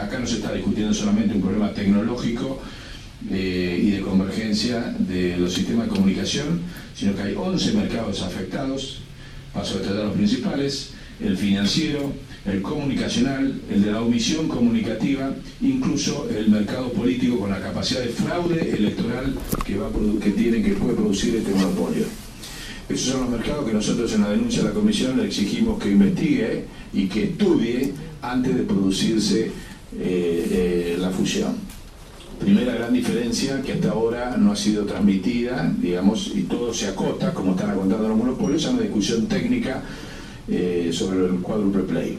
acá no se está discutiendo solamente un problema tecnológico eh, y de convergencia de los sistemas de comunicación, sino que hay 11 mercados afectados, paso a tratar los principales, el financiero, el comunicacional, el de la omisión comunicativa, incluso el mercado político con la capacidad de fraude electoral que, tiene, que puede producir este monopolio. Esos son los mercados que nosotros en la denuncia de la Comisión le exigimos que investigue y que estudie antes de producirse eh, eh, la fusión. Primera gran diferencia que hasta ahora no ha sido transmitida, digamos, y todo se acota, como están contando los monopolios, a una discusión técnica eh, sobre el cuádruple play.